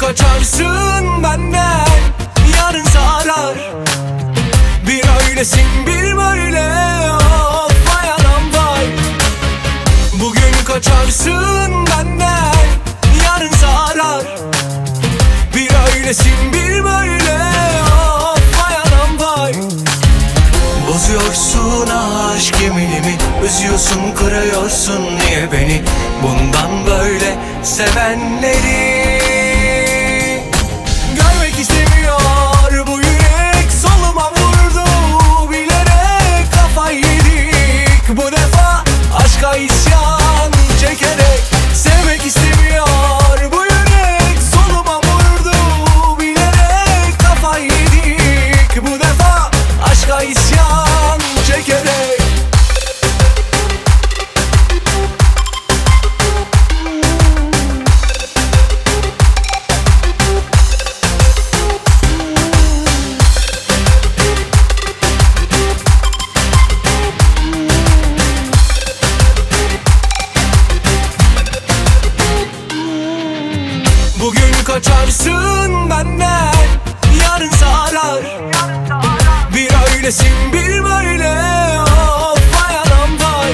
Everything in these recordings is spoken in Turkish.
kaçarsın benden Yarın zarar. Bir öylesin bir böyle Of vay anam vay Bugün kaçarsın benden Yarın zarar. Bir öylesin bir böyle Of vay anam vay Bozuyorsun aşk yeminimi Üzüyorsun kırıyorsun niye beni? Bundan böyle sevenleri Bugün kaçarsın benden Yarın zarar. Bir öylesin bir böyle Of vay anam vay.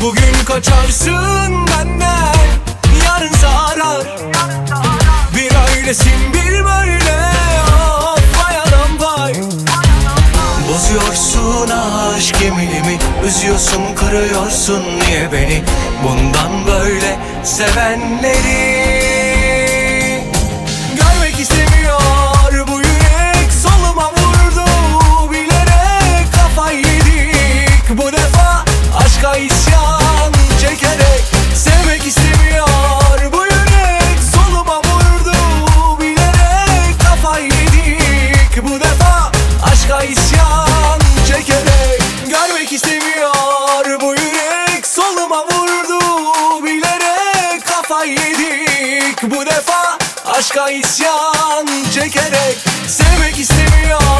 Bugün kaçarsın benden Yarın zarar. Bir öylesin bir böyle Of vay anam vay. Bozuyorsun aşk yeminimi Üzüyorsun kırıyorsun niye beni? Bundan böyle sevenleri Aşka isyan çekerek Sevmek istemiyor.